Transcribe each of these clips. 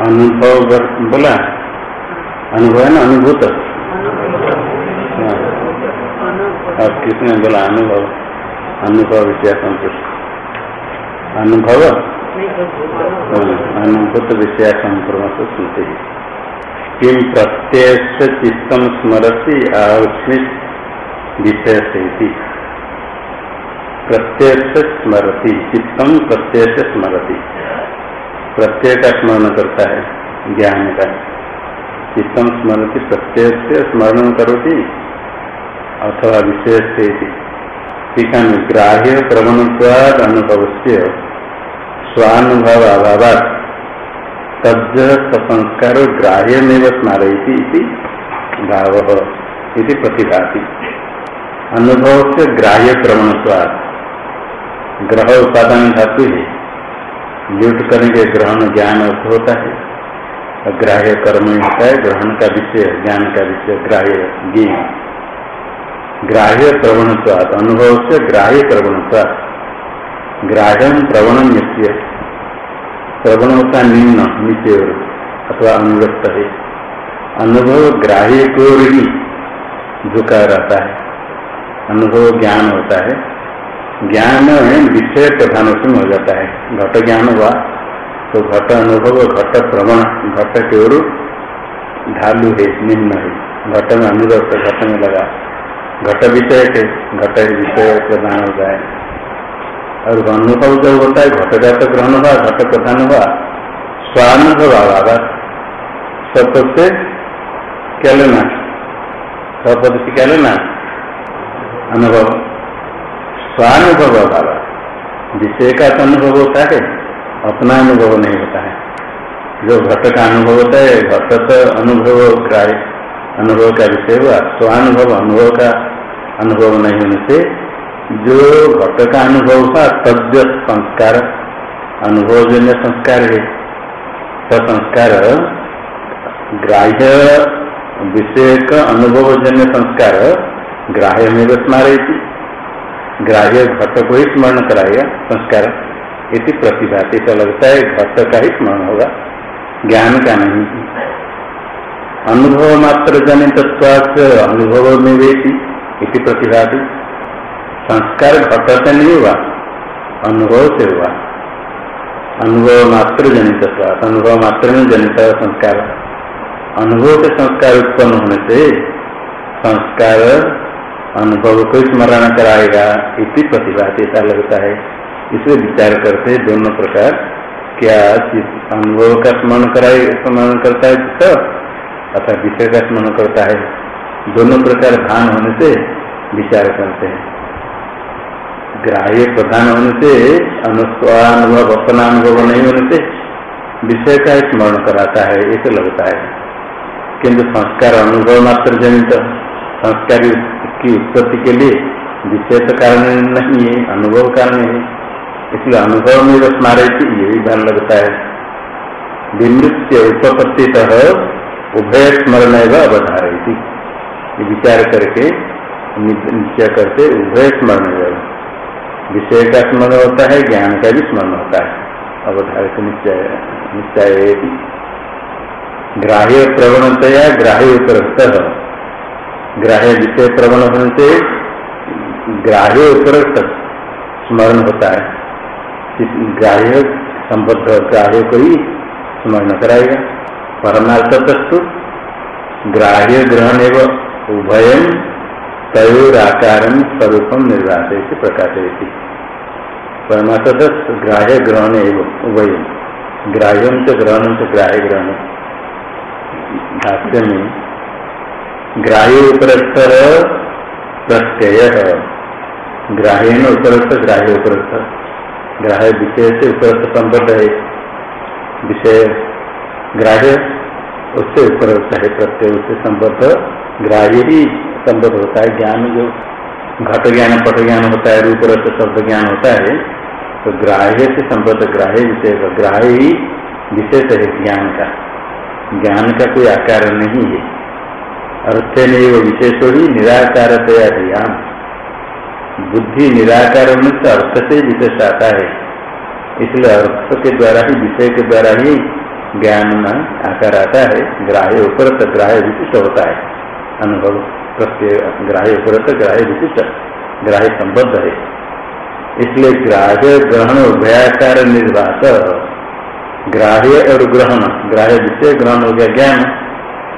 अनुभव बोला. अनुभव है ना? अनुभूत हाँ। अब किसने बोला? अनुभव। अनुभव विषय संतुष्ट। अनुभव? हाँ, अनुभूत विषय संक्रम से सुनते हैं किम प्रत्यक्ष चित्तम स्मरती आस्मित विषय से प्रत्यक्ष स्मरती चित्तम प्रत्यक्ष स्मरती प्रत्यय का स्मरण करता है ज्ञान का चित्तम स्मरती प्रत्यय से स्मरण करोति अथवा विशेष से ग्राह्य प्रवणत्वाद अनुभव से स्वानुभव अभाव तज संस्कार ग्राह्य में स्मारयती भाव इति प्रतिभाति। अनुभव से ग्राह्य प्रवणत्वाद ग्रह उपादान धातु है। लुट करने के ग्रहण ज्ञान अर्थ होता है। ग्राह्य कर्म होता है। ग्रहण का विषय, ज्ञान का विषय, ग्राह्य ज्ञ ग्राह्य प्रवणत्वाद अनुभव से ग्राह्य प्रवणत्वाद ग्राह्यम प्रवण नित्य प्रवण होता निम्न नीचे अथवा अनुगत है अनुभव ग्राह्य को ही झुका रहता है। अनुभव ज्ञान होता है। ज्ञान विषय प्रधान से हो जाता है। घट ज्ञान हुआ तो घट अनुभव, घट प्रवण, घट के ओर ढालू है, निम्न है। घट में अनुगत घट में लगा। घट विषय के घट विषय प्रधान है और अनुभव जब होता है, घट जात ग्रहण हुआ, घट प्रधान हुआ स्वानुभव आवाज़ सबसे क्या लेना सबसे क्या लेना अनुभव स्वानुभव भाव विषय का तो अनुभव होता है, अपना अनुभव नहीं होता है। जो घट का अनुभव होता है, घट तो अनुभव कार्य अनुभव का विषय हुआ, स्वानुभव, अनुभव का अनुभव नहीं होने से जो घट का अनुभव हुआ तद्य संस्कार अनुभव जन्य संस्कार है। संस्कार ग्राह्य विषय का अनुभव जन्य संस्कार ग्राह्य में स्मारती ग्राह्य घट को ही स्मरण कराएगा संस्कार। इति प्रतिभा ऐसा लगता है घट का ही स्मरण होगा। ज्ञान का नहीं। अनुभव मात्र जनित अनुभव में वेती इति प्रतिभा संस्कार घट से नहीं हुआ, अनुभव से हुआ। अनुभव मात्र जनित अनुभव मात्र में जनित संस्कार। अनुभव से संस्कार उत्पन्न होने से संस्कार अनुभव को स्मरण कराएगा इति प्रतिभा ऐसा लगता है। इसे विचार करते दोनों प्रकार क्या अनुभव का स्मरण कराए, स्मरण करता है चित्त, अथवा विषय का स्मरण करता है। दोनों प्रकार भान होने से विचार करते हैं। ग्राह्य प्रधान होने से, अनुस्वानुभव अपना अनुभव नहीं होने से, विषय का स्मरण कराता है ऐसे लगता है। किंतु संस्कार अनुभव मात्र जनित, संस्कार की उत्पत्ति के लिए विषय तो कारण नहीं है, अनुभव कारण है। इसलिए अनुभव में जो स्मारक ये भी लगता है। विमृत्य उपपत्ति उभय स्मरण अवधारती विचार करके निश्चय करते उभय स्मरण विषय का स्मरण होता है, ज्ञान का भी स्मरण होता है। अवधारित निश्चय निश्चय ग्राह्य प्रवणतया ग्राह्य उपरक्त ग्राह्य विषय प्रवण होने से ग्राह्य उपरक्त स्मरण होता है। ग्राह्य संबद्ध ग्राह्य को ही स्मरण कराएगा। परमार्थ तस्तु ग्राह्य ग्रहण एवं उभयम तयोराकार स्वरूपम निर्वाचय से प्रकाशित परमात्म ग्राह्य ग्रहण वही ग्राह्य ग्रहण से ग्राह्य ग्रहण भाष्य में ग्राह्य उपरस्थ प्रत्यय। ग्राह्य उपरस्थ ग्राह्य उपरस्थ। ग्राह्य विषय से उपरस्थ संबद्ध है। विषय, ग्राह्य उससे उपरस्थ है, प्रत्यय उससे संबद्ध ग्राह्य ही संबद्ध होता है, ज्ञान जो घट ज्ञान, पट ज्ञान होता है रूप रस शब्द ज्ञान होता है तो ग्राह्य से संबद्ध ग्राह्य विषय का ग्राह्य ही विशेष है ज्ञान का। ज्ञान का कोई आकार नहीं है। अर्थ नहीं वो विशेष ही निराकार ध्यान बुद्धि निराकार होने से अर्थ से विशेष आता है। इसलिए अर्थ के द्वारा ही, विषय के द्वारा ही ज्ञान में आकार आता है। ग्राह्य उपरत ग्राह्य विशिष्ट होता है। अनुभव। प्रत्यय ग्राह्य उपरत ग्राह्य विशिष्ट, ग्राह्य संबद्ध है। इसलिए ग्राह्य ग्रहण उभयाकार निर्वात, ग्राह्य और ग्रहण, ग्राह्य विषय ग्रहण हो गया ज्ञान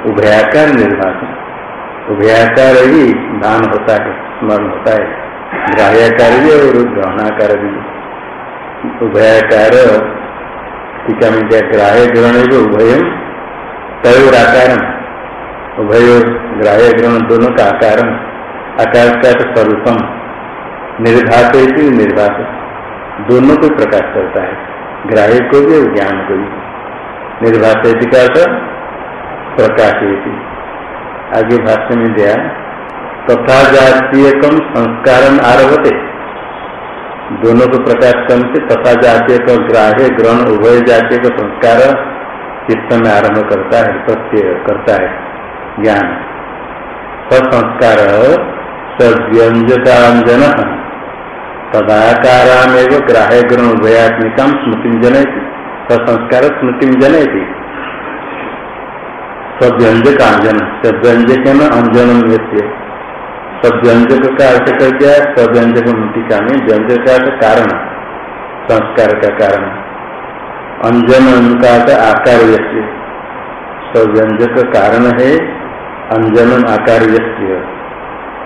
उभयाकार निर्वात उभयाकार ही दान होता है, स्मरण होता है। ग्राह्याकार भी और ग्रहणाकार भी उभयाकार टीका में क्या, ग्राह्य ग्रहण भी उभयम तयोराकार उभय ग्राह्य ग्रहण दोनों का आकार आकार का स्वरूपम। निर्घात निर्घात दोनों को प्रकाश करता है। ग्राह्य को भी और ज्ञान को भी। निर्भात का प्रकाश आगे भाष्य में दिया तथा जातीय कम संस्कार आरभते। दोनों को प्रकाश करने से तथा जातीय का ग्राह्य ग्रहण उभय जातीय का संस्कार चित्त में आरंभ करता है, प्रत्यय करता है। ज्ञान। संस्कार सव्यंजतांजन तदाकारामेव ग्राह्य ग्रहण उभयात्मिका स्मृति जनयती। संस्कार स्मृति जनयती। सव्यंजक अंजन सव्यंजक अंजन नृत्य सव्यंजक का अर्थ कर दिया सव्यंजक मृतिका में व्यंजक का कारण। संस्कार का कारण। अंजन का आकार यश्य सव्यंजक कारण है अंजन आकार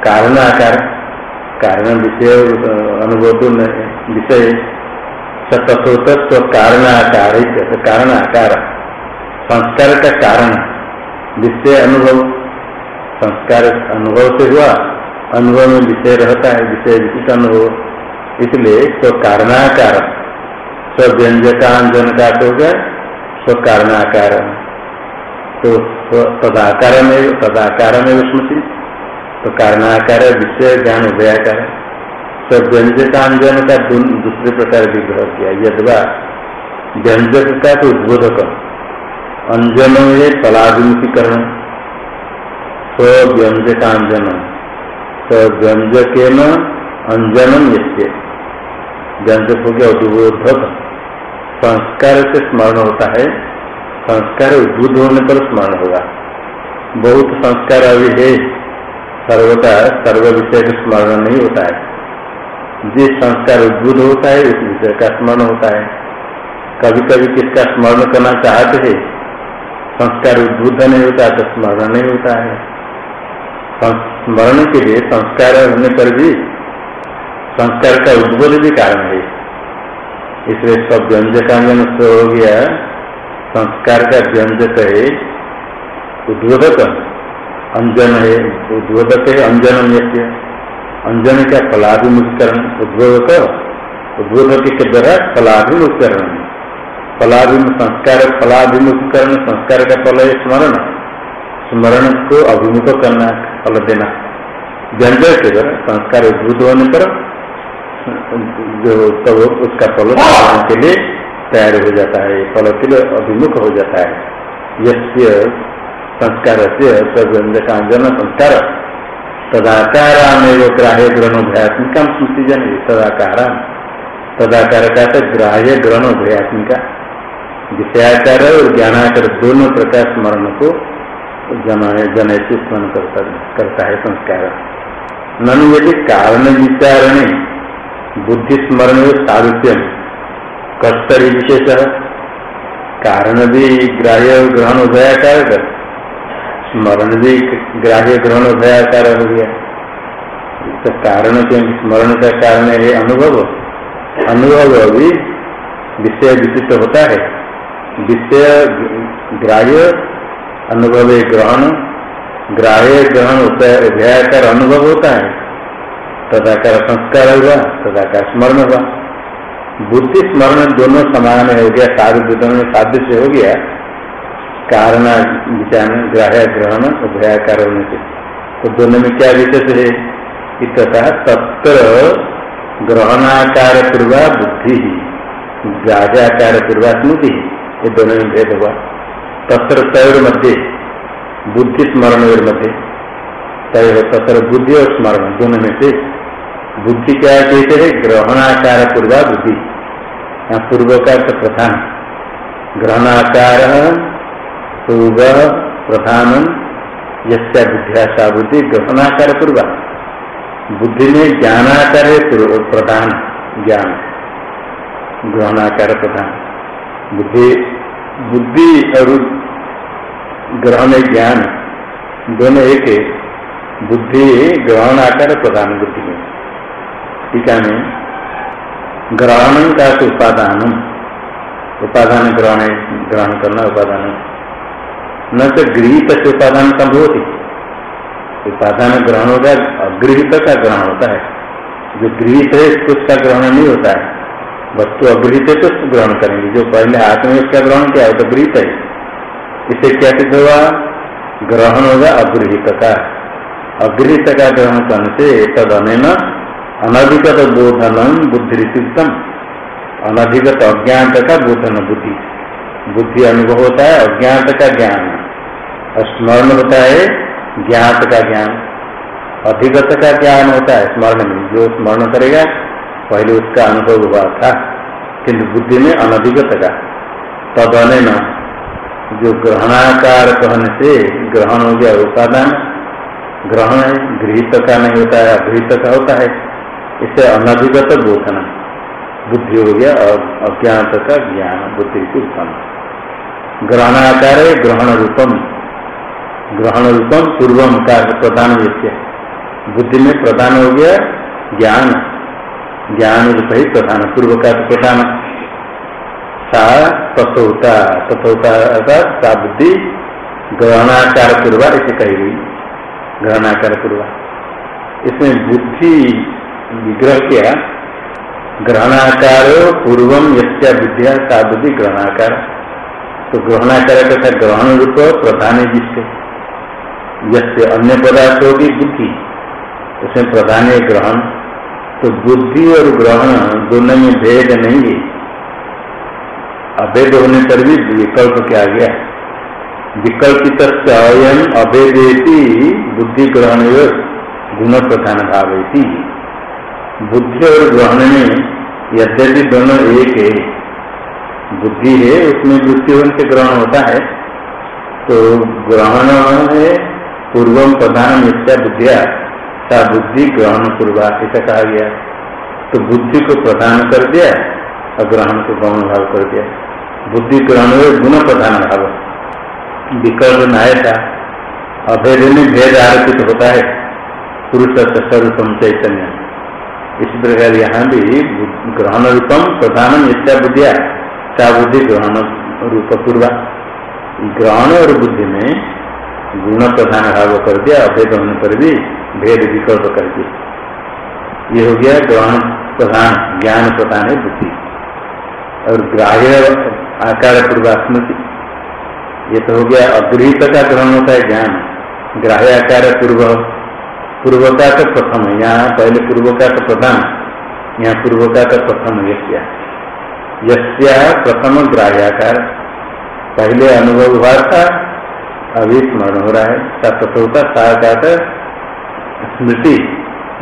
कारण आकार, कारण विषय, अनुभव तो विषय सतोत कारण आकार कारण आकार। संस्कार का कारण, विषय, अनुभव। संस्कार अनुभव से हुआ, अनुभव में विषय रहता है, विषय विशिष्ट अनुभव। इसलिए तो कारणाकार स्व्यंजकांजन का हो गया, स्व कारणाकार। तो तदाकार में तदाकार में स्मृति। तो कारणाकार विषय, ज्ञान, उभयाकार। तो व्यंजकांजन का दूसरे प्रकार विग्रह किया। यदवा व्यंजक का तो उद्बोधक अंजन ये फलाभिमुखीकरण स्व्यंजकांजन स्व्यंजक अंजनम ये व्यंजक हो गया उद्बोधक संस्कार से स्मरण होता है। संस्कार उद्बुद्ध होने पर स्मरण होगा। बहुत संस्कार अभी है। सर्वता सर्व विषय का स्मरण नहीं होता है। जिस संस्कार उद्भुत होता है, उस विषय का स्मरण होता है। कभी कभी किसका स्मरण करना चाहते हैं? संस्कार उद्बुद्ध नहीं होता तो स्मरण नहीं होता है। स्मरण के लिए संस्कार होने पर भी संस्कार का उद्बोध भी कारण है। इसलिए सब व्यंजकांगन हो गया संस्कार का व्यंजक है उद्बोधक अंजन है उद्बोधक है अंजन यज्ञ अंजन का फलाभिमुखीकरण उद्बोधक उद्बोधक के द्वारा फलाभिमुखीकरण। फलाभिम संस्कार फलाभिमुखीकरण संस्कार का फल है स्मरण। स्मरण को अभिमुख करना फल देना। व्यंजन के द्वारा संस्कार उद्भुत होने पर जो तो उसका फल के लिए तैयार हो जाता है फल के अभिमुख हो जाता है। यस्य संस्कार से सव्यंजकांजन संस्कार। तदाकारामेव ग्राह्य ग्रहण भयात्मिका स्मृति जन तदाकार का तो ग्राह्य ग्रहण भयात्मिका विषयाकार और ज्ञानाकार दोनों प्रकार स्मरण को जन स्मरण करता, करता है संस्कार। ननु यदि कारण विचारणे बुद्धि स्मरण कस्तरी विशेष कारण भी ग्राह्य ग्रहण उभयाकार स्मरण भी ग्राह्य ग्रहण भयाकार हो गया तो कारण क्योंकि स्मरण का कारण है अनुभव। अनुभव भी विषय विशिष्ट होता है। विषय ग्राह्य, अनुभव ग्रहण, ग्राह्य ग्रहण होता अभ्याकर अनुभव होता है। तदाकार संस्कार हुआ तदाकार स्मरण हुआ बुद्धि स्मरण दोनों समान हो गया साधु में सादृश्य हो गया। कारण, विचार, ग्राह्य, ग्रहण, उभयाकार होने से तो दोनों में क्या विशेष है? इतना तत्र ग्रहणाकार पूर्वा बुद्धि ग्राह्याकार पूर्वा स्मृति ये दोनों में भेद हुआ। तत्र तय मध्य, बुद्धि स्मरण मध्य। तय तत्र बुद्धि और स्मरण, दोनों में से। बुद्धि क्या कहते हैं? ग्रहणाकार पूर्वा बुद्धि। यहाँ पूर्व का अर्थ प्रधान। ग्रहणाकार पूर्व प्रधान यस्या बुद्धिया सा बुद्धि ग्रहणाकार पूर्व बुद्धि में ज्ञानाकार प्रधान ज्ञान। ग्रहणाकार प्रधान बुद्धि बुद्धि और ग्रहण ज्ञान, दोनों एक बुद्धि ग्रहण आकार प्रधान बुद्धि में। टीका में ग्रहण का उपादान। उपादान ग्रहण ग्रहण करना उपादान। न तो गृहित से उपादान संभव उपादान ग्रहण होगा अगृहित का ग्रहण होता है। जो गृहित है, उसका ग्रहण नहीं होता है। वस्तु अगृहित है तो उसको ग्रहण करेंगे। जो पहले हाथ में उसका ग्रहण किया है? तो गृहित है। इसे क्या सिद्ध हुआ? ग्रहण होगा अगृहित का। अगृहित का ग्रहण करने से तद अन अनधिगत बोधन बुद्धि सिद्धम अनधिगत अज्ञात का बोधन बुद्धि बुद्धि अनुभव होता है अज्ञात का ज्ञान और स्मरण होता है ज्ञात का ज्ञान अधिगत का ज्ञान होता है, स्मरण में। जो स्मरण करेगा, पहले उसका अनुभव हुआ था। किंतु बुद्धि में अनधिगत का तद न जो ग्रहणाकार कहने से ग्रहण हो गया उपादान। ग्रहण है गृहित का नहीं होता है अभिहित का होता है। इससे अनधिगत बोधन। बुद्धि हो गया और अज्ञात का ज्ञान, बुद्धि की उत्पन्न। ग्रहणाकार ग्रहण रूपम। ग्रहण रूपम पूर्वम का प्रधान विषय। बुद्धि में प्रधान हो गया ज्ञान। ज्ञान रूप ही प्रधान, पूर्व का प्रधान। सा तथोता तथोता सा बुद्धि ग्रहणाकार पूर्वा इसे कही गई। ग्रहणाकार पूर्वा। इसमें बुद्धि विग्रह किया ग्रहणाकार पूर्वम यस्या विद्या का बुद्धि ग्रहणाकार। तो ग्रहणाकार तथा ग्रहण रूप प्रधान है जिससे। यसे अन्य पदार्थ होगी बुद्धि, उसमें प्रधान है ग्रहण। तो बुद्धि और ग्रहण दोनों में भेद नहीं। है अभेद होने पर भी विकल्प क्या गया विकल्पित अयम अभेदी बुद्धि ग्रहण गुण प्रधान भाव बुद्धि और ग्रहण में यद्यपि दोनों एक है, बुद्धि है, उसमें वृत्ति से ग्रहण होता है तो ग्रहण है पूर्वम प्रधान मिथ्या बुद्धिया, सा बुद्धि ग्रहण पूर्वा, ऐसा कहा गया। तो बुद्धि को प्रधान कर दिया और ग्रहण को गौण भाव कर दिया। बुद्धि ग्रहण हुए, गुण प्रधान भाव। विकल्प नाय था। अभेद में भेद आरोपित होता है। पुरुष स्वरूपम चैतन्य इस प्रकार यहाँ भी ग्रहण रूपम प्रधान इच्छा बुद्धिया चा बुद्धि ग्रहण रूप पूर्वा। ग्रहण और बुद्धि में गुण प्रधान भाव कर दिया, अभेद होने पर भी भेद विकल्प कर दिया। ये हो गया ग्रहण प्रधान, ज्ञान प्रधान है बुद्धि। और ग्राह्य आकार पूर्वा स्मृति ये तो हो गया अगृहित का ग्रहण होता है ज्ञान। ग्राह्य आकार पूर्व पूर्व का तो प्रथम है यहाँ पहले पूर्व का तो प्रधान, यहाँ पूर्व का तो प्रथम यश्या यश्या प्रथम ग्राह्याकार। पहले अनुभव हुआ था, अभी स्मरण हो रहा है। तथोता साकार स्मृति,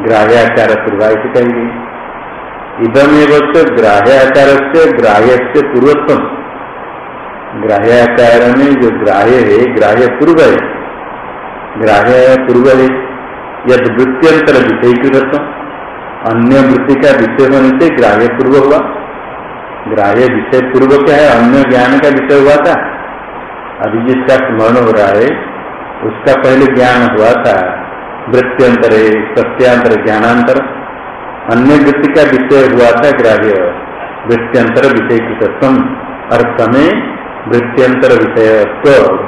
ग्राह्याकार पूर्वा से कहेंगे इधम एवं ग्राह्याकार से ग्राह्य से पूर्वोत्तम ग्राह्याकार में जो ग्राह्य है, ग्राह्य पूर्व है। ग्राह्य पूर्व है। यद वृत्तियंतर विषय की रत्न अन्य वृत्ति का विषय होने से ग्राह्य पूर्व हुआ। ग्राह्य विषय पूर्व क्या है? अन्य ज्ञान का विषय हुआ था। अभी जिसका स्मरण हो रहा है, उसका पहले ज्ञान हुआ था। वृत्त्यंतर सत्यांतर, ज्ञानांतर। अन्य वृत्ति का विषय हुआ था ग्राह्य। वृत्त्यंतर विषय कृतत्व अर्थ में वृत्त्यंतर विषय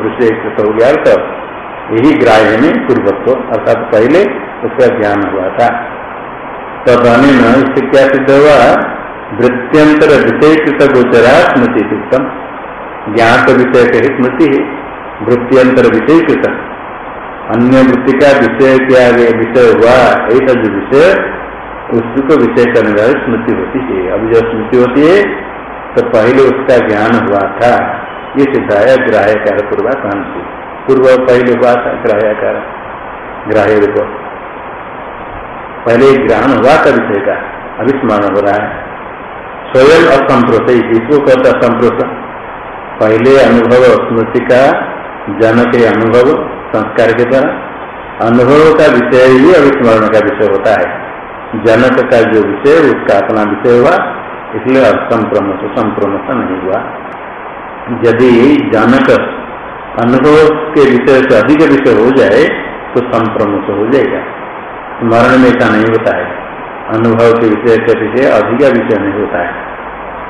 विषय कृत हो गया अर्थ। यही ग्राह्य में पूर्वत्व अर्थात पहले उसका ज्ञान हुआ था। तब इससे क्या सिद्ध हुआ? वृत्त्यंतर विषय कृत गोचरा स्मृति उत्तम ज्ञात विषय के स्मृति है, वृत्त्यंतर विषय कृत अन्य वृत्ति का विषय क्या विषय हुआ, ऐसा जो विषय उसको विषय करने वाली स्मृति होती है। अभी जब स्मृति होती है तो पहले उसका ज्ञान हुआ था। ये सिद्धाया ग्राह्यकार पूर्वा शांति पूर्व पहले हुआ था, ग्राह्यकार ग्राह्य रूप पहले ग्रहण हुआ था विषय का अभी स्मरण हो रहा है। स्वयं असंप्रोत इसको कहता असंप्रोत। पहले अनुभव स्मृति का जन के अनुभव, संस्कार के द्वारा। अनुभव का विषय ही अविस्मरण का विषय होता है। जनक का जो विषय, उसका अपना विषय हुआ, इसलिए संप्रमोश संप्रमोश नहीं हुआ। यदि जनक अनुभव के विषय से अधिक विषय हो जाए तो संप्रमोश हो जाएगा। स्मरण में ऐसा नहीं होता है। अनुभव के विषय के विषय अधिक विषय नहीं होता है।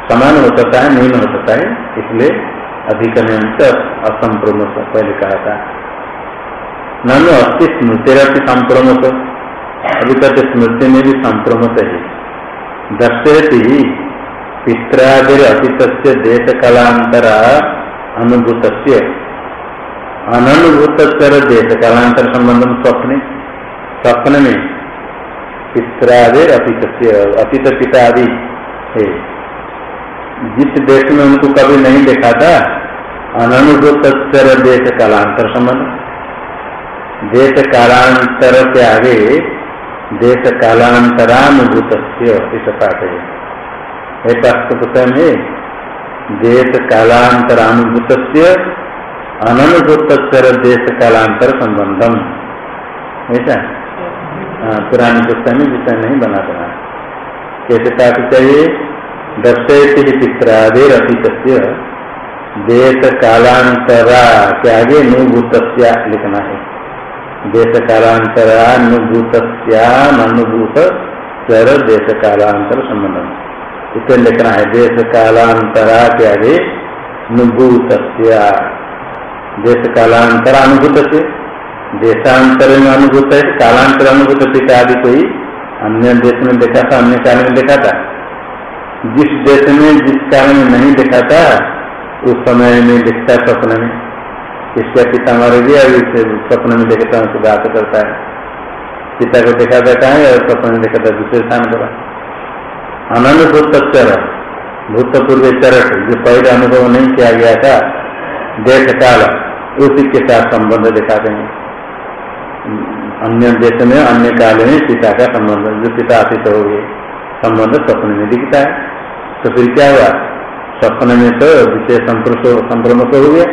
समान हो सकता है नहीं हो सकता है, इसलिए अधिक असंप्रमोश पहले कहा था। ननु अति स्मृतिरपि संप्रमत अभी तक स्मृति में भी संप्रमत है। दर्शयती पित्रादिर अतीत देश कलांतरा अनुभूत अनुभूत देश कालांतर संबंध स्वप्ने। स्वप्न में पित्रादिर अतीत अतीत पिता आदि है जिस देश में उनको कभी नहीं देखा था अनुभूत देश कालांतर संबंध। देश कालांतर के आगे, देश कालांतरानुभूत इस पाठ। है पुस्तक में, देश कालांतरानुभूत अनुभूत देश कालांतर संबंधम ऐसा हाँ, पुरानी पुस्तक में विषय नहीं बना बना कैसे पाठ चाहिए दर्शयती पित्रादेर अतीत देश कालांतरा के आगे नुभूत लिखना है। देश कालांतरानुभूत अनुभूत चर देश कालांतर संबंध इसे लिखना है देश कालांतरा के आगे नुभूत देश कालांतर अनुभूत से देशांतर में अनुभूत है कालांतर अनुभूत पिता आदि कोई अन्य देश में देखा था अन्य काल में देखा था जिस देश में, जिस काल में नहीं देखा था उस समय में दिखता स्वप्न में। इसका पिता मर गया स्वप्न में देखता है बात करता है। पिता को देखा जाता है और स्वप्न में देखा था दूसरे स्थान पर। अनंत भूतचर भूतपूर्व चरक जो पहले अनुभव नहीं किया गया था देश काल, उसी के साथ संबंध दिखाते हैं। अन्य देश में, अन्य काल में पिता का संबंध, जो पिता अतीत हो गए, संबंध स्वप्न में दिखता है। तो फिर क्या हुआ? स्वप्न में तो विशेष संप्रमत हो गया।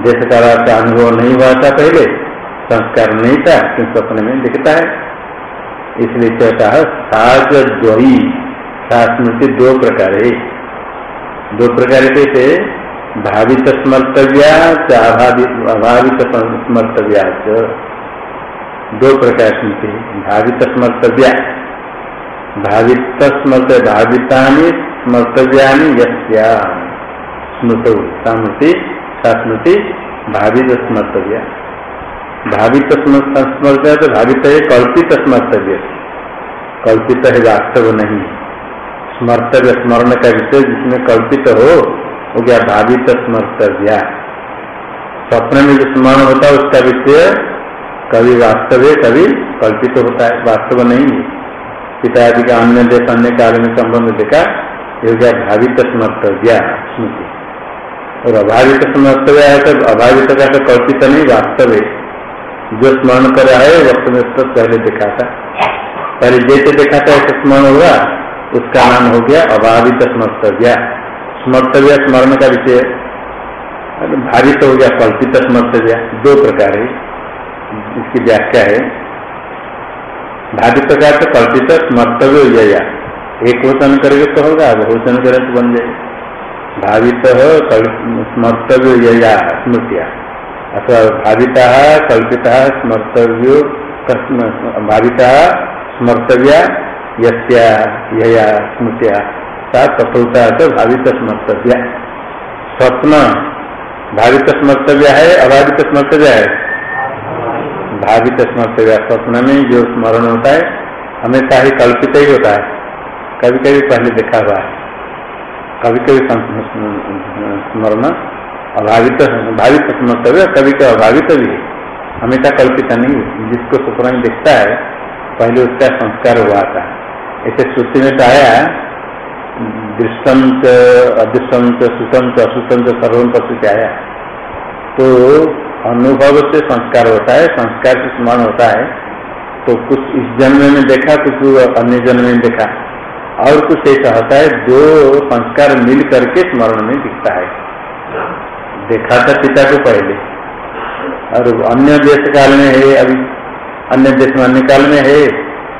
देश काल का अनुभव नहीं हुआ था पहले, संस्कार नहीं था किंतु सपने में दिखता है। इसलिए कहता है, साज द्वी स्मृति दो प्रकार है। दो प्रकार कैसे? भावित स्मर्तव्या अभावित स्मर्तव्या दो प्रकार स्मृति भावित स्मर्तव्या भावित स्मर्त भाविता स्मर्तव्या स्मृत स्मृति स्मृति भावित स्मर्तव्य भावित स्मर्तव्य तो भावित है कल्पित स्मर्तव्य कल्पित है वास्तव नहीं। स्मर्तव्य स्मरण का विषय जिसमें कल्पित हो वो क्या भावित स्मर्तव्य? स्वप्न में जो स्मरण होता है, उसका विषय कभी वास्तव है कभी कल्पित तो होता है। वास्तव नहीं है। पिता आदि का अन्य देश अन्य काल में संबंध देखा, ये क्या भावित स्मर्तव्य स्मृति। और अभावित समर्थव्य है तो अभावित का तो कल्पित नहीं वास्तव है जो स्मरण कर रहा है, वक्त में तो पहले देखा था पहले जैसे देखा था ऐसे स्मरण हुआ उसका नाम हो गया अभावित स्मर्तव्य। स्मर्तव्य स्मरण का विषय। भारित हो गया, कल्पित स्मर्तव्य। दो प्रकार है। इसकी व्याख्या है। भारित का तो कल्पित स्मर्तव्य हो जाएगा। एक वचन करेगा तो होगा बहुवचन करे तो बन जाएगा। भावित स्मर्तव्य यया स्मृतिया। अथवा भाविता, कल्पिता, स्मर्तव्यो भाविता, स्मर्तव्या यया, स्मृतिया। सा कठोरता तो भावित स्मर्तव्य। स्वप्न, भावित स्मर्तव्य है, अभावित स्मर्तव्य है? भावित स्मर्तव्य। स्वप्न में जो स्मरण होता है, हमेशा ही कल्पित ही होता है। कभी कभी पहले देखा हुआ है। कभी कभी स्मरण, अभावित, भावित स्मर्तव्य, कभी कभी अभावित भी है। हमेशा कल्पित नहीं जिसको स्वप्न दिखता है, पहले उसका संस्कार हुआ था। ऐसे श्रुति में तो आया अदृष्टम च सुतम च सर्वम पशु आया तो अनुभव से संस्कार होता है, संस्कार से स्मरण होता है। तो कुछ इस जन्म में देखा, कुछ अन्य जन्म में देखा। और कुछ ऐसा होता है जो संस्कार मिल करके स्मरण में दिखता है। देखा था पिता को पहले। और अन्य देश काल में है, अभी अन्य देश में, अन्य काल में है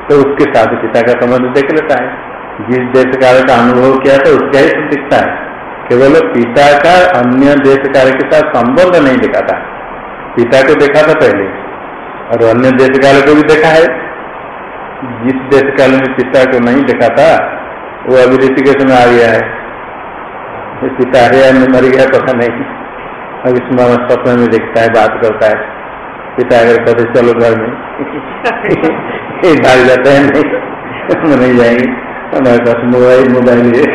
तो उसके साथ पिता का संबंध देख लेता है। जिस देश काल का अनुभव किया था, उसका ही दिखता है। केवल पिता का अन्य देश काल के साथ संबंध नहीं दिखा था। पिता को देखा था पहले, और अन्य देश काल को भी देखा है। जिस देश काल में पिता को नहीं देखा था, वो अभी ऋषिकेश में आ गया है। पिता है मर गया, पता नहीं। अब स्मरण स्वप्न में देखता है, बात करता है। पिता अगर कहते, चलो घर में। भाग जाता है, नहीं। नहीं जाएँगे। मोबाइल मोबाइल है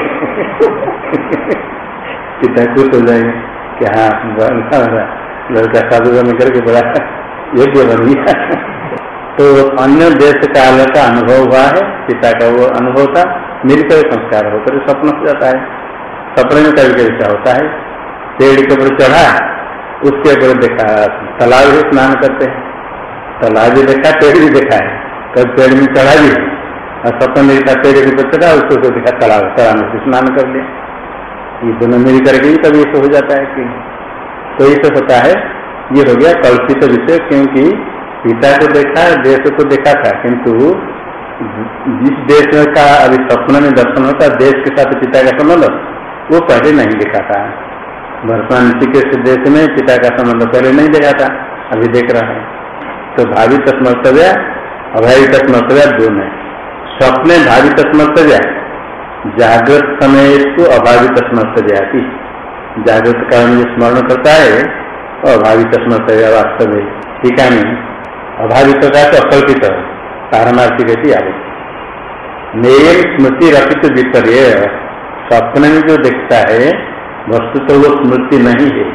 पिता खुश हो जाएँगे कि हाँ लड़का साधु में करके बड़ा योग्य बन गया। तो अन्य देश काल का अनुभव हुआ है, पिता का वो अनुभव था, मिलकर संस्कार होकर स्वप्न हो जाता है। सपने में कभी कभी क्या होता है, पेड़ के ऊपर चढ़ा, उसके ऊपर देखा, तालाब भी स्नान करते हैं। तालाब भी देखा, पेड़ भी देखा है। कभी पेड़ में चढ़ा भी। और सपन देखा पेड़ के ऊपर चढ़ा उसको तो देखा तालाब में स्नान कर लिया। ये दोनों मिल करके ही तभी ऐसा हो जाता है कि तो सब होता है, ये हो गया कल्पित विषय, क्योंकि पिता को देखा, देश को देखा था, किंतु जिस देश का अभी सपन में दर्शन होता, देश के साथ पिता का संबंध, वो पहले नहीं देखा था। वर्तमान चिकित्स देश में पिता का संबंध पहले नहीं देखा था, अभी देख रहा है। तो भावी तस्मर्तव्य अभावी तस्मर्तव्य दोनों स्वप्न भावी तस्मर्तव्य जागृत समय को अभावित तस्मर्तव्य आती जागृत काल में स्मरण करता है और अभावी तस्मर्तव्य वास्तव में है नहीं अभावित का तो अकल्पित पारमार्थिक आगे। नेय स्मृति रखित विपर्य, स्वप्न में जो देखता है वस्तु तो वो स्मृति नहीं है।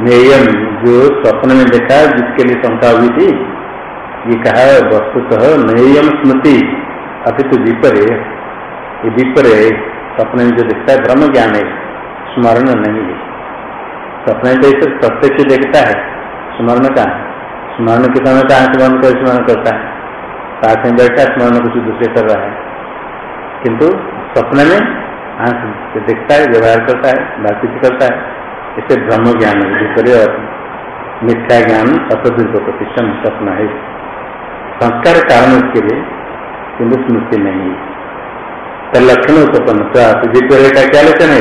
नेयम जो स्वप्न में देखा, जिसके लिए शंका हुई थी ये कहा वस्तुतः नेयम स्मृति। अभी तो विपर है ये विपर है स्वप्न में जो देखता है ब्रह्म ज्ञान है स्मरण नहीं है। स्वप्न तो इसे प्रत्यक्ष देखता है, स्मरण का स्मरण के समय का आँख बंद कर स्मरण करता है? साथ में बैठा स्मरण कुछ दूसरे कर रहा है। किंतु स्वप्न में आँख से देखता है, व्यवहार करता है, बातचीत करता है, इसे ब्रह्म ज्ञान है और मिथ्या ज्ञान असदुर्ग प्रतिष्ठम स्वप्न है। संस्कार कारण उसके लिए किंतु स्मृति नहीं तो लक्षण उत्पन्न तो विपर्य का क्या लक्षण है?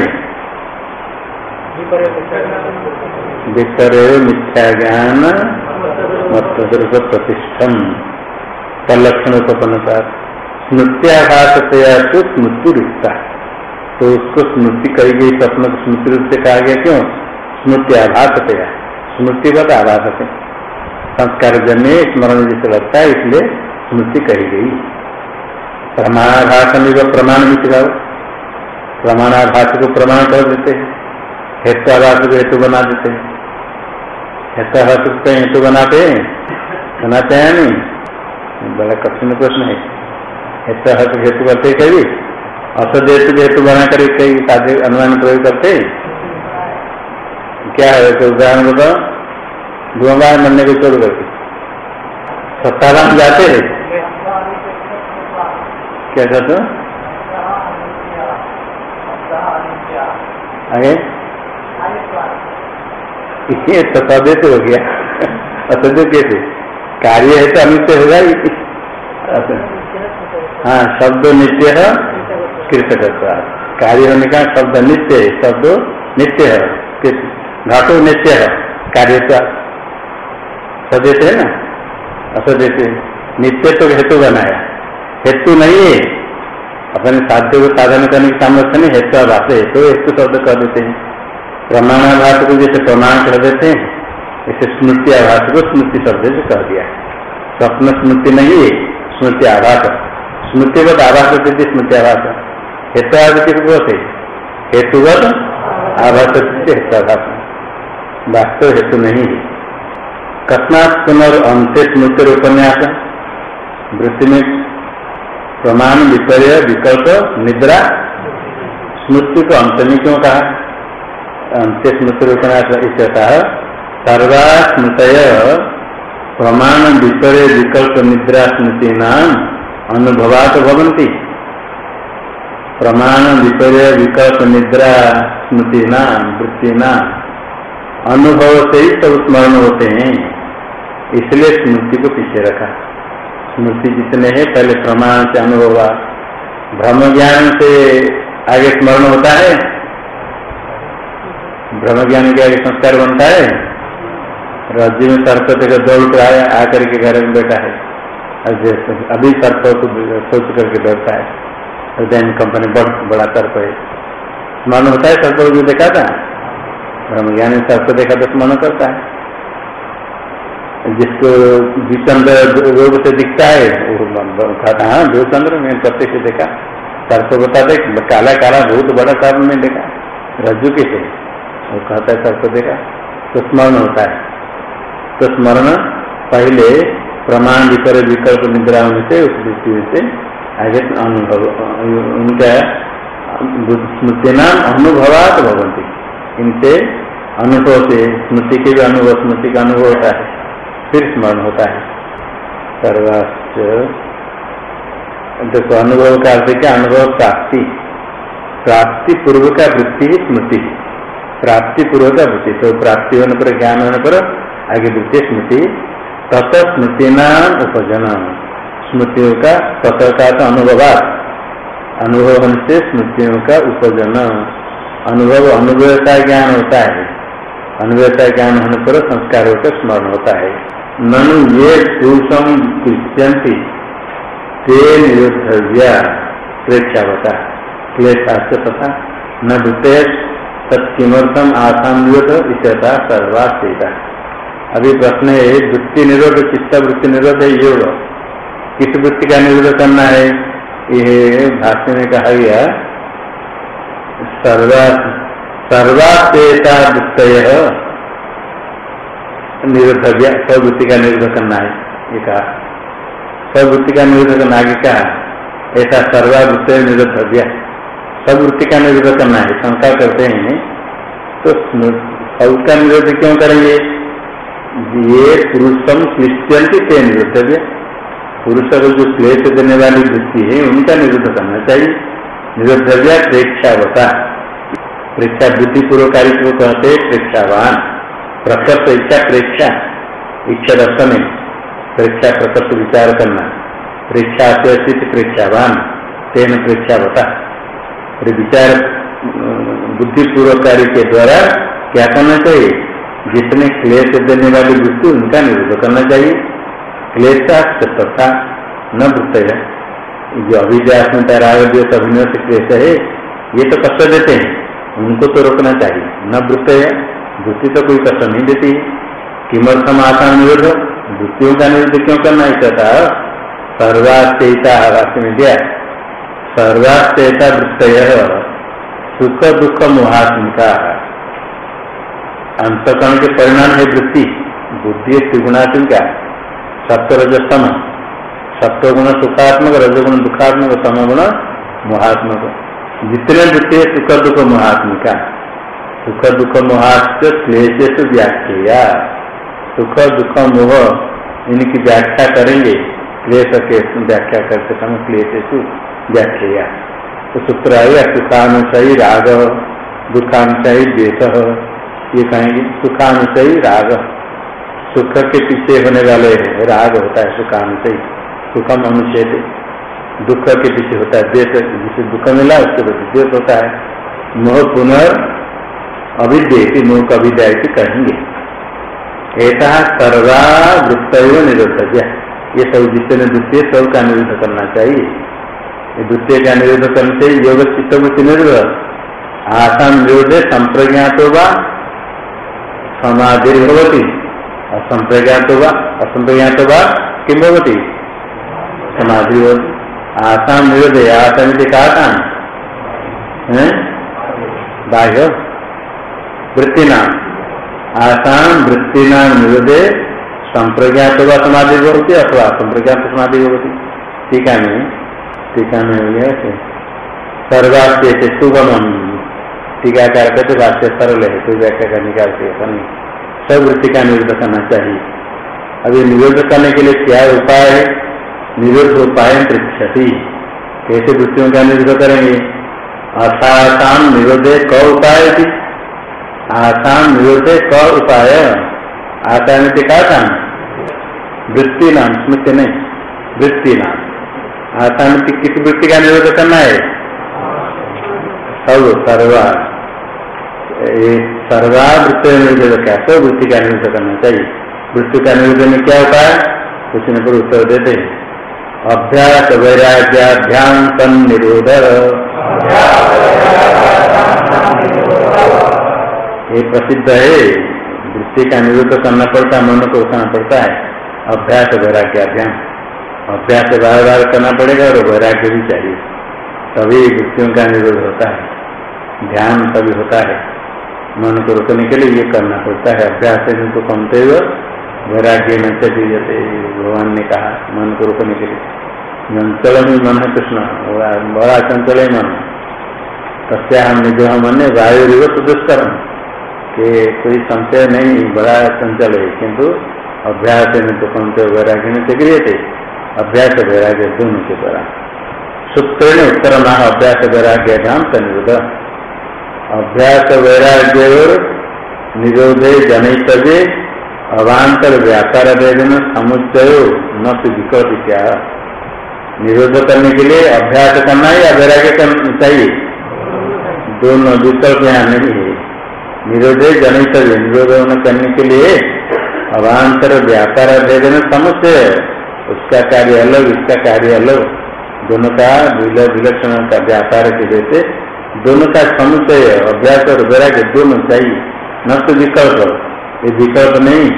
विपर्य मिथ्या ज्ञान प्रतिष्ठम। तलक्षण उत्पन्न स्मृत्याघात तो स्मृति रुकता है तो उसको स्मृति कही गई, स्वप्न को स्मृति रूप से कहा गया क्यों? स्मृति आभास है स्मृति बद आभास है। संस्कार जन्य स्मरण जैसे लगता है, इसलिए स्मृति कही गई। प्रमाणाभास में प्रमाण मित्र प्रमाणाभास को प्रमाण कर देते। हेत्वाभास को हेतु बना देते। हेतु हेतु बनाते। हैं बनाते हैं नहीं? बड़ा कठिन प्रश्न है। हेतु हेतु करते कभी असदेश हेतु बना कर कई साधे अनुमान प्रयोग करते। क्या है? तो उदाहरण बताओ। धुआँ मरने को छोड़ करके सत्ताराम जाते हैं क्या कहते आगे? ये सदेश हो गया असदेश कैसे कार्य है तो अनित्य होगा ही। हाँ शब्द नित्य है कृतकत्व कार्य होने का शब्द नित्य है, शब्द नित्य है। घाटो नित्य है, कार्य सदेश है ना? असदेश नित्य तो हेतु बनाया हेतु नहीं है। अपने साध्य को साधन करने की सामर्थ्य नहीं हेतु आभास है तो हेतु शब्द कर देते हैं। प्रमाणाभास को जैसे प्रमाण कर देते हैं, ऐसे स्मृति आभास को स्मृति शब्द से कह दिया स्वप्न स्मृति नहीं है, स्मृति आभास। स्मृतिवत आभास देती स्मृति आभास। हेतु आदि बहुत है? हेतुवत आभास हेतुआभास वास्तव हेतु नहीं है। कस्मात पुनर् अंत्य स्मृति उपन्यास वृत्ति में प्रमाण, विपर्य, विकल्प, निद्रा स्मृति को अंत में क्यों कहा अंत्य स्मृति रोकना कहा सर्वा स्मृत प्रमाण, विपर्य, विकल्प, निद्रा स्मृति नाम अनुभवात भवंती प्रमाण, विपर्य, विकल्प, निद्रा स्मृति नाम वृत्ति नाम अनुभव से ही सब स्मरण होते हैं। इसलिए स्मृति को पीछे रखा। स्मृति जितने हैं, पहले प्रमाण से अनुभव हुआ। ब्रह्म ज्ञान से आगे स्मरण होता है? ब्रह्म ज्ञान के आगे संस्कार बनता है? राज्य में सर्प देखकर दौड़ कर आया आकर के घर में बैठा है। अभी सर्प को सोच करके बैठता है। उदयन कंपनी बड़, बड़ा सर्प है। स्मरण होता है सर्प जो देखा था? ब्रह्म ज्ञान सर्प देखा तो स्मरण करता है। जिसको द्विचंद्र रोग से दिखता है, वो हाँ द्विचंद्र मैं प्रत्यक्ष देखा। सर्प बता दे, काला काला, बहुत बड़ा सर्प में देखा। रज्जु के थे वो कहता है सर्प देखा। तो स्मरण होता है। तो स्मरण पहले प्रमाण विकर विकल्प निद्रा होने से, उस दृष्टि से आगे अनुभव, उनका स्मृति नाम अनुभवात भवंती। इनसे अनुभव से, स्मृति के भी अनुभव, स्मृति का अनुभव होता है। फिर स्मरण होता है। सर्वाच देखो, अनुभव का अर्थ क्या? अनुभव प्राप्ति। प्राप्ति पूर्व का वृत्ति ही स्मृति प्राप्ति पूर्व का वृत्ति। तो प्राप्ति होने पर, ज्ञान होने पर, आगे वृत्ति, स्मृति। तत स्मृति नाम उपजन स्मृतियों का, तत का तो अनुभवात। अनुभव होने से स्मृतियों का उपजन अनुभव अनुभव का ज्ञान होता है। अनुभव का ज्ञान होने पर संस्कारों का स्मरण होता है। ननु ये पुरुषम क्रिश्चियंती ते निरुद्धव्या प्रेक्षावता क्लेशास्त्र तथा न द्वितीय तत्मर्थम आसान्वित इत्यता सर्वास्ता अभी प्रश्न है, वृत्ति निरोध चित्त वृत्ति निरोध है योग किस वृत्ति का निरोध करना है? ये भाष्य में कहा गया, सर्वा सर्वास्ता वृत्त निरुद्धव्य स्वृत्ति का निरुद्ध करना है, ये कहा। स्वृत्ति का निरुद्ध करना आगे कहा ऐसा सर्वावृत्त निरुद्धव्य स्वृत्ति का निरुद्ध करना है शंका करते हैं तो सब का निरुद्ध क्यों करेंगे? ये पुरुषम क्लिश्चियंती ते निरुद्धव्य पुरुष को जो क्लेश देने वाली वृत्ति है, उनका निरुद्ध करना चाहिए। निरुद्धव्य प्रेक्षावता प्रेक्षा बुद्धिपूर्वकारी को कहते प्रेक्षावान प्रकट इच्छा प्रेक्षा, इच्छा दर्शन, प्रेक्षा प्रकट विचार करना, प्रेक्षा अत्यचित प्रेक्षावान तेन प्रेक्षा बता विचार बुद्धिपूर्वक कार्य के द्वारा क्या करना चाहिए? जितने क्लेश देने वाली वृत्ति उनका निरोध करना चाहिए। क्लेशा तथा न वृत्त है। जो अभिद्यास्मता राग अभिनय से क्लेश है, ये तो कष्ट देते हैं। उनको तो रोकना चाहिए। न वृत्त है। वृत्ति तो कोई कष्ट नहीं देती। किमर्थम आसान निरोध वृत्तियों का निरोध क्यों करना ही? चाहता सर्वास्तेता वाक्य में दिया सर्वास्तेता वृत्त सुख दुख मोहात्मिका। अंतकरण के परिणाम है वृत्ति। बुद्धि त्रिगुणात्मिका। सत्य रजस्तम सत्वगुण सुखात्मक, रजगुण दुखात्मक, समगुण मोहात्मक। जितने वृत्ति सुख दुख मोहात्मिका। सुख दुख मोहाच क्लेश व्याख्या सुख दुख मोह, इनकी व्याख्या करेंगे। क्लेश के व्याख्या करते समय क्लेश व्याख्या तो सूत्र आएगा सुखानुसही राग दुखानुसही द्वेष, ये कहेंगे सुखानुसही राग। सुख के पीछे होने वाले राग होता है सुखानुसही सुखम अनुच्छेद। दुख के पीछे होता है द्वेष। जिसे दुख मिला, उसके प्रति द्वेष होता है। मोह पुनर् अविद्य का अविद्या कहेंगे। ऐसा सर्वा वृत्त निरोधव्य ये सब जितने द्वितीय सब का निरुद्ध करना चाहिए। ये द्वितीय का निरुद्ध करने से योग चित्तवृत्ति निरुद्ध आसान निरोध? संप्रज्ञात होगा समाधि भवती। असंप्रज्ञात होगा असंप्रज्ञात होगा किम भवती? समाधि होती आसान निरोध आसान कहा था बाह्य। वृत्ति नाम आसान वृत्ति नाम निरोधे संप्रज्ञात होगा समाधि होती अथवा संप्रज्ञात समाधि होती टीका में टीका में हो गया कि सर्वास्ते सुगम टीकाकार कहते वाक्य सरल है, कोई व्याख्या का आवश्यकता नहीं। सब वृत्ति का निरोध करना चाहिए। अभी निरोध करने के लिए क्या उपाय है? निरोध उपाय पृछति कैसे वृत्तियों का निरोध करेंगे? असासान निरोधे क उपाय थी आसान निरोधे क उपाय आसान से कहा था वृत्ति नाम स्मृति नहीं? वृत्ति नाम। आसान किस वृत्ति का निरोध करना है? सब सर्वा। सर्वा वृत्ति निरोध क्या सब वृत्ति का निरोध करना चाहिए वृत्ति का निरोध में क्या है कुछ न पर उत्तर देते हैं। अभ्यास वैराग्याभ्याम निरोध ये प्रसिद्ध है। वृत्ति का निरोध करना पड़ता है, मन को उठाना पड़ता है। अभ्यास वैराग्य अभ्यास अभ्यास बार बार करना पड़ेगा और वैराग्य भी चाहिए। तभी वृत्तियों का निरोध होता है। ध्यान तभी होता है। मन को रोकने के लिए ये करना पड़ता है। अभ्यास को कमते हुए वैराग्य में चीजते भगवान ने कहा, मन को रोकने के लिए। चंचल में मन है कृष्ण। बड़ा चंचल है मन। तस्या निज मन वायु रिवत दुष्कर्म कि कोई संशय नहीं, बड़ा संचल है, किंतु अभ्यास में तो कौन वैराग्य में से थे अभ्यास वैराग्य दोनों के द्वारा। सूत्र ने उत्तर माह अभ्यास वैराग्य धाम निरोध। अभ्यास वैराग्य निरोधे जनितव्य अवान्तर व्यापार वेदन समुच्चय, न तो विकल्प क्या? निरोध करने के लिए अभ्यास करना है या वैराग्य करना चाहिए? दोनों विकल्प यहाँ नहीं है। निरोधे जनित निरोध करने के लिए अभांतर व्यापार भेदन समुचय उसका कार्य अलग इसका कार्य अलग। दोनों का विलक्षण का व्यापार के जैसे दोनों का समुचय अभ्यास और वैराग्य दोनों चाहिए न तो विकल्प। ये विकल्प नहीं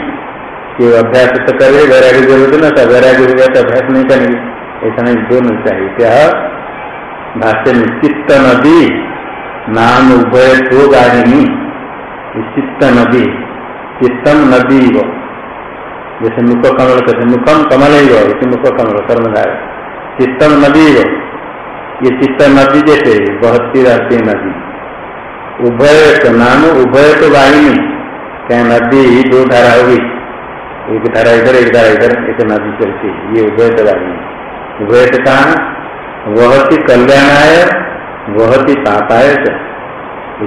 कि अभ्यास तो करे वैराग्य ज़रूरत न था वैराग्य हो गया तो अभ्यास नहीं करेंगे। ऐसा नहीं, दोनों चाहिए क्या? भाष्य में चित्त नदी नाम उभय तो गाढ़ी चित्त नदी चित्तम नदी वो जैसे मुख कमल कहते मुखम कमल ही वो इसे मुख कमल कर्मधार चित्तम नदी वो ये चित्त नदी जैसे बहती रहती नदी। उभय नाम उभय तो वाहिनी क्या नदी ही दो धारा होगी एक धारा इधर, एक धारा इधर, एक नदी चलती ये उभय तो वाहिनी उभय तो कहा? वह कल्याणाय, वह पापाय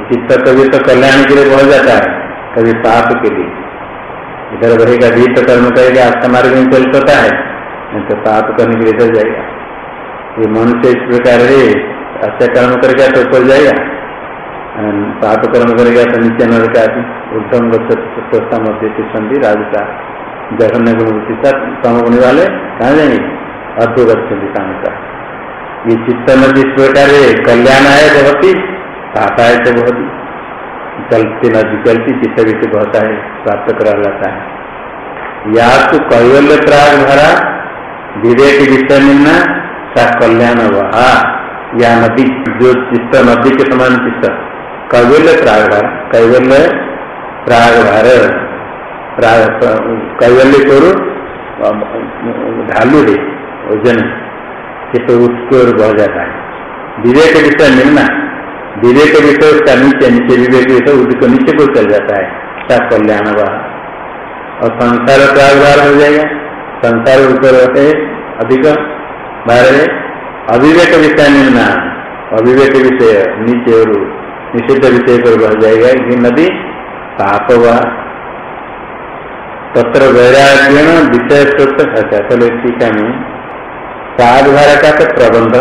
चित्त कभी तो कल्याण के लिए बढ़ जाता है, कभी पाप के लिए। इधर बढ़ेगा भीत कर्म करेगा अच्छा मार्ग में चल सकता है, नहीं तो पाप करने के लिए इधर जाएगा। ये मनुष्य इस प्रकार है अच्छा कर्म करेगा तो ऊपर जाएगा पाप कर्म करेगा तो नीचे नरक आदि उद्धम गच्छता मध्य संधि राजता जघन्य गुण गुण वाले कहाँ जाएँगे? अद्भुत काम का। ये चित्त नदी इस प्रकार कल्याण है ही पाता है तो बहुत चलती नदी चलती चित्त से बहता है, प्राप्त करा लाता है। या तो कैवल्य प्राग भरा, विवेक विषय मिलना सा कल्याण वहा या नदी, जो चित्त नदी के समान चित्त कैवल्य प्राग भरा, कैवल्य प्राग भर। प्राग कैवल्य करो ढालू है वज़न चित्त उसकी ओर बह जाता है। विवेक विषय मिलना विवेक विषय उसका नीचे नीचे विवेक विषय उसको नीचे को चल जाता है। सब कल्याण वह और संसार प्रागभार हो जाएगा। संसार ऊपर होते अधिक बाहर अविवेक विषय मिलना अविवेक विषय नीचे और निषिद्ध विषय पर बढ़ जाएगा। कि नदी, पाप हुआ। तत्र वैराग्यण विषय चलो टीका में साधधारा का तो प्रबंध।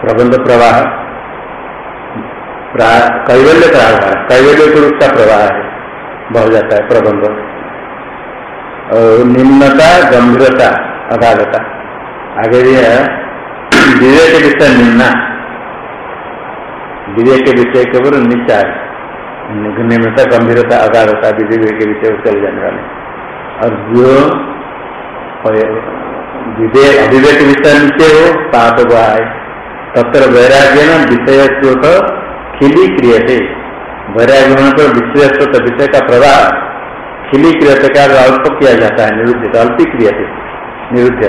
प्रबंध प्रवाह। कैवल्य प्राधार कैवल्य के रूप का प्रवाह है। बढ़ जाता है प्रबंध। और निम्नता, गंभीरता अगाधता आगे विवेक विषय निम्ना। विवेक के विषय केवल नीचा निम्नता, गंभीरता अगाधता विवेक के विषय चले जाने वाले। और जो विवेक, अविवेक विषय नीचे हो, पाप है तत्र वैराग्य न विषय स्रोत खिली क्रिय थे वैराग्य पर विषय विषय का प्रवाह खिली क्रियते का अल्प किया जाता है, निरुद्ध अल्पी क्रिय थे निरुद्ध।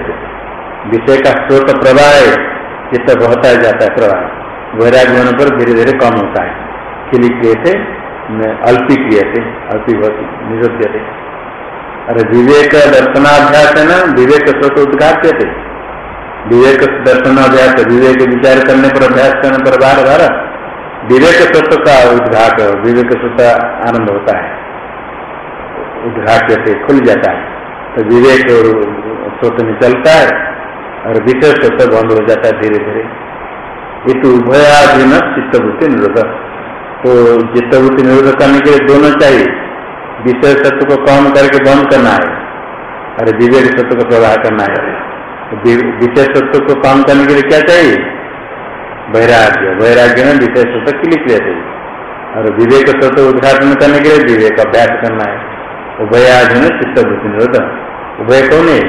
विषय का स्रोत प्रवाह है चित्त बहता जाता है प्रवाह। वैराग्य पर धीरे धीरे कम होता है। खिली क्रिय थे अल्पी क्रिय थे अल्पी निरुद्ध। थे अरे विवेक दर्शनाभ्यास है ना विवेक स्रोत उद्घाट्य थे विवेक दर्शनाभ्यास, विवेक विचार करने पर अभ्यास करने पर बार बार विवेक तत्व का उद्घाट विवेक तत्व आनंद होता है। उद्घाट से खुल जाता है। तो विवेक स्रोत में चलता है और विषय तत्व बंद हो जाता है धीरे धीरे ये तो उभयाधीन चित्तवृत्ति निरोध। तो चित्तवृत्ति निरोध करने के लिए दोनों चाहिए। विषय तत्व को कम करके बंद करना है और विवेक तत्व को प्रवाह करना है। तो विषय तत्व को कम करने के लिए क्या चाहिए? वैराग्य वैराग्य में विषय तत्व के लिए क्रिया चाहिए और विवेक तत्व उद्घाटन करने के लिए विवेक अभ्यास करना है। उभयाधीन चित्तवृत्ति निरोध उभय कौन है?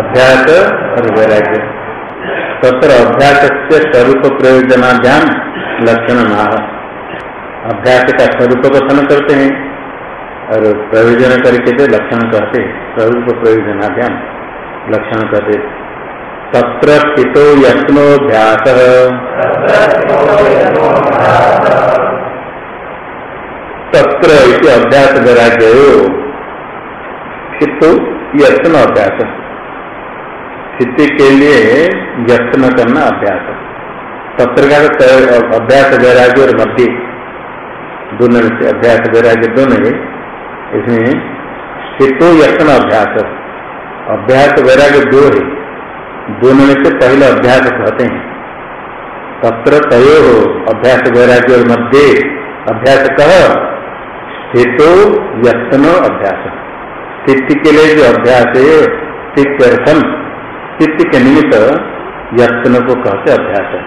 अभ्यास और वैराग्य। तत्र अभ्यास से स्वरूप प्रयोजनाभ्याम लक्षण माह अभ्यास का स्वरूप कथन करते हैं और प्रयोजन करके तो लक्षण कहते स्वरूप प्रयोजनाभ्याम लक्षण कहते तत्र स्थितो यत्नोभ्यास तत्र अभ्यास वैराग्य किंतु यत्न अभ्यास। स्थिति के लिए यत्न करना अभ्यास। तत्र का अभ्यास वैराग्य और मध्य, दोनों से अभ्यास वैराग्य दोनों इसमें स्थितो यत्न अभ्यास। अभ्यास वैराग्य दो है। दोनों में से पहले अभ्यास कहते हैं। तत्र तय हो अभ्यास वैराग्य और मध्य अभ्यास कह हेतु यत्न अभ्यास। स्थिति के लिए जो अभ्यास है, स्थिति के निमित्त यत्न को कहते अभ्यास। है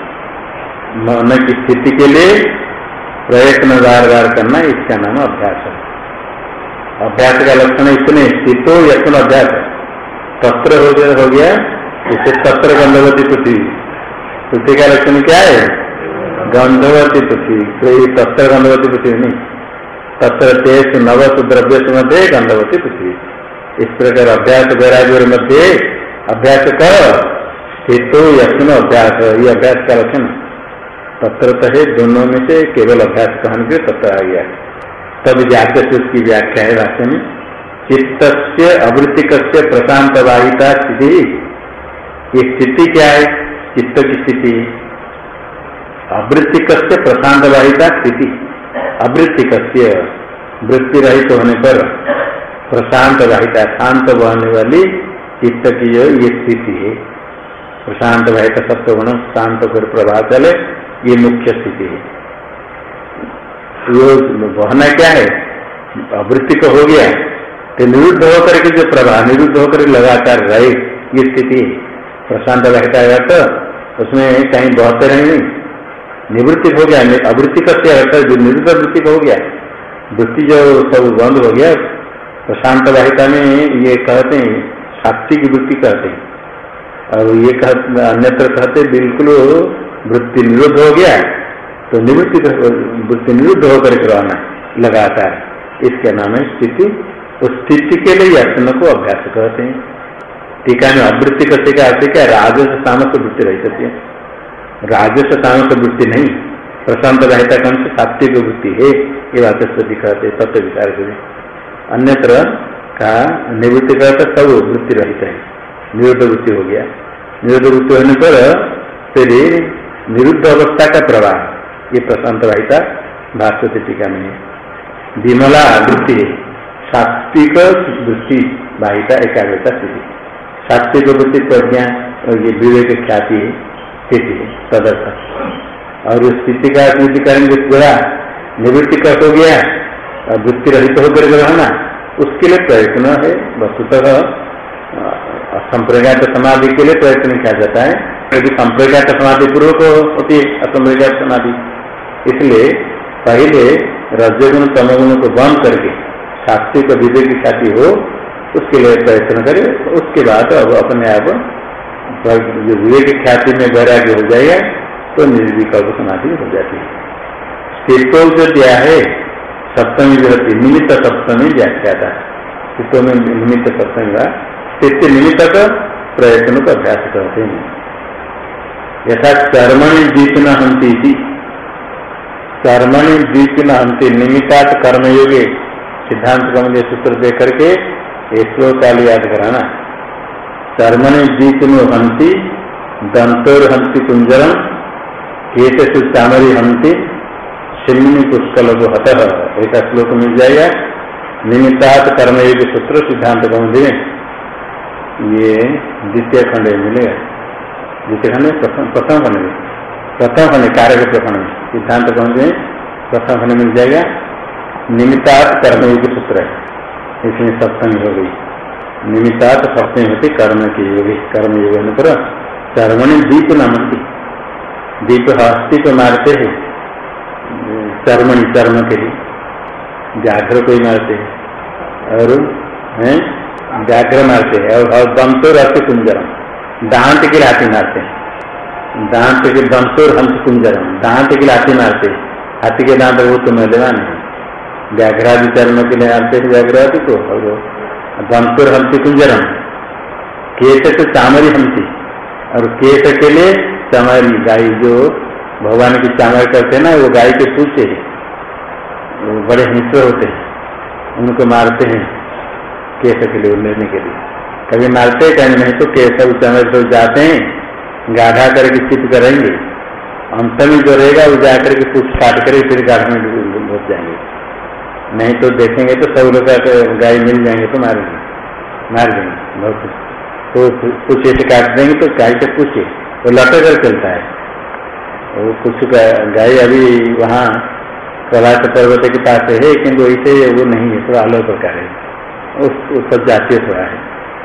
मन की स्थिति के लिए प्रयत्न बार बार करना इसका नाम अभ्यास। है अभ्यास का लक्षण इतने, स्थितो यत्न अभ्यास। तत्र हो गया इसे तत्र गंधवती पृथ्वी पृथ्वी का लक्षण क्या है? गंधवती पृथ्वी कोई तत्र गंधवती पृथ्वी नहीं। तत्र तेज नवस द्रव्य मध्य गंधवती पृथ्वी इस प्रकार अभ्यास वैराग्य मध्य अभ्यास कर, स्थित यत्न अभ्यास। ये अभ्यास का लक्षण तत्र है दोनों में से केवल अभ्यास कहन के तत्र आ गया तब जाते से उसकी व्याख्या है भाष्य में। चित्त अवृत्तिक प्रशांत वाहिता स्थिति। ये स्थिति क्या है? चित्त की स्थिति। अवृत्तिक प्रशांत वाहिता स्थिति। अवृत्ति कस्य वृत्ति रहित होने पर प्रशांत वाहिता शांत बहने वाली चित्त की जो ये स्थिति है। प्रशांत वाहिता सत्य गुण शांत कर प्रभाव चले, ये मुख्य स्थिति है। बहना क्या है? अवृत्ति को हो गया तो निरुद्ध होकर के जो प्रभाव निरुद्ध होकर लगातार रहे, ये स्थिति प्रशांत रहता है तो उसमें कहीं बहते रहे नहीं। निवृत्ति हो गया अवृत्ति करते जो निवृत्त वृत्ति हो गया। वृत्ति जो सब बंद हो गया, प्रशांत वाहिता में ये कहते हैं, सात्विक वृत्ति कहते हैं। और ये कहते अन्यत्र कहते बिल्कुल वृत्ति निरुद्ध हो गया तो निवृत्ति वृत्ति निरुद्ध होकर रहना लगातार। इसके नाम है स्थिति। उस स्थिति के लिए यत्न को अभ्यास कहते हैं। टीका में अवृत्ति करते क्या क्या? राजस सामर्थ्य वृत्ति रही सकती है। राजस्व तामस वृत्ति नहीं। प्रशांत रहता से? सात्विक वृत्ति है। ये बात कहते तत्व विचार करें अन्यत्र का निवृत्ति कहते सब वृत्ति रहित है। निरुद्ध वृत्ति हो गया। निरुद्ध वृत्ति होने पर फिर निरुद्ध अवस्था का प्रवाह। ये प्रशांत रहता भाष्य टीका में है। विमला वृत्ति सात्विक वृत्ति बाहिता एकाग्रता स्थिति। सात्विक वृत्ति प्रज्ञा और ये विवेक ख्याति है स्थिति तदर्थ और उस स्थिति का स्मृति करेंगे पूरा निवृत्ति कट हो गया, और वृत्ति रहित होकर रहना, उसके लिए प्रयत्न है, वस्तुतः असंप्रज्ञात समाधि के लिए प्रयत्न किया जाता है यदि संप्रज्ञात समाधि पूर्वक होती है, असंप्रज्ञात समाधि। इसलिए पहले रजगुण, तमगुण को बंद करके सात्विक विवेक ख्याति हो उसके लिए प्रयत्न करे। उसके बाद अब अपने आप जो विवेक ख्याति में वैराग्य हो जाएगा तो निर्विकल्प समाधि हो जाती है। स्थितों जो दिया है, सप्तमी विरति, निमित्त सप्तमी व्याख्या था स्थितों में निमित्त सप्तमी का स्थित निमित्त का प्रयत्न का अभ्यास करते हैं। यथा कर्मणि न हंती थी कर्मणि न हंती निमित्तात कर्मयोगे। सिद्धांत कमल सूत्र दे करके श्लोक काल याद कराना कर्मणि द्वीप न हंती, दंतोर हंती कुंजरम केत चामरी हंती सिमिनी पुष्कल हत। ऐसा श्लोक मिल जाएगा। निमित्तात कर्मयोग सूत्र सिद्धांत कौंदी ये द्वितीय खंड मिलेगा। द्वितीय खंड प्रथम खंड में। प्रथम खंड कारक प्रखंड में। सिद्धांत कौंदी प्रथम खंड मिल जाएगा। निमित्तात कर्मयोग सूत्र है। इसमें सप्तमी हो गई। निमित्तात सप्तमी होती, कर्म की योगी, कर्म योग होने पर कर्मणि दीप नामती। दीप हस्ती को मारते हैं। चर्मणि, चर्म के लिए। व्याघ्र को ही मारते हैं। और व्याघ्र मारते हैं। और दमतोर रहते कुंजरम। दांत के लाठी मारते हैं। दांत के दमतोर हंस कुंजरम। दांत के लाठी मारते हाथी के दांत वो तो मैलवान है। व्याघ्रादि चर्म के लिए आते हैं व्याघ्रादि को और दमतोर हँसी कुंजरम केस तो चामरी हँसी और केस के लिए चामरी गाय जो भगवान की चामर करते हैं ना, वो गाय के पूछे वो बड़े हिंसक होते हैं, उनको मारते हैं केस के लिए लेने के लिए। कभी मारते हैं कहीं नहीं तो केस चामर तो जाते हैं, गाढ़ा करके चिप करेंगे। अंत में जो रहेगा, वो जाकर के कुछ काट करके फिर गाढ़ा में घुस जाएँगे। नहीं तो देखेंगे तो सब लोग गाय मिल जाएँगे तो मारेंगे मार देंगे, बहुत तो कुछ ऐसे काट देंगे तो गाय से पूछे, वो लटक कर चलता है। वो कुछ गाय अभी वहाँ कैलाश पर्वत के पास है किंतु ऐसे वो नहीं है, थोड़ा अलग प्रकार है। उस उस सब जातीय थोड़ा है।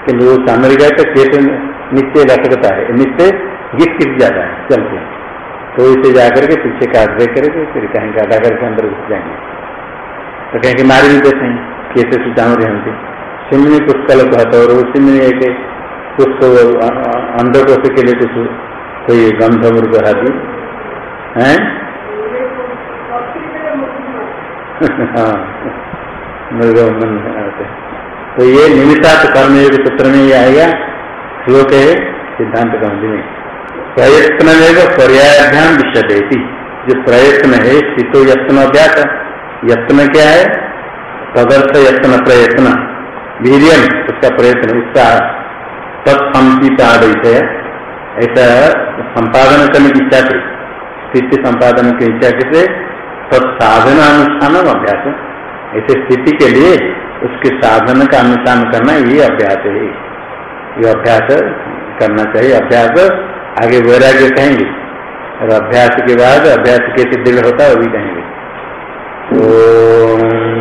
किंतु वो सामने गाय तो खेत नित्य लटकता है, नित्य गिट गिट जाता है चलते तो इसे जाकर के पीछे काट दे करके फिर कहीं काटा करके अंदर घुस जाएँगे। तो कहीं के मार भी देते हैं खेत से जानवर हमसे। सिमनी पुष्कल कहता और सिमनी एक पुष्प अंधकोश के लिए कुछ कोई गंध मुर्ग आदि हैं? हाँ। तो ये निमित्तात् कर्मयोग सूत्र में ये आएगा। श्लोक है, सिद्धांत गांधी में। प्रयत्न में पर्यायाभ्याम विषय जो प्रयत्न है, स्थितो यत्न अभ्यास यत्न क्या है? तदर्थ यत्न, प्रयत्न। वीरियम, उसका प्रयत्न उत्साह तत्संपिता ऐसा संपादन करने की इच्छा थी स्थिति संपादन की इच्छा से तत्साधन अनुष्ठान अभ्यास ऐसे स्थिति के लिए उसके साधन का अनुष्ठान करना ये अभ्यास है। ये अभ्यास करना चाहिए। अभ्यास आगे वैराग्य कहेंगे। और अभ्यास के बाद अभ्यास कैसे दृढ़ होता है वो भी कहेंगे। ओ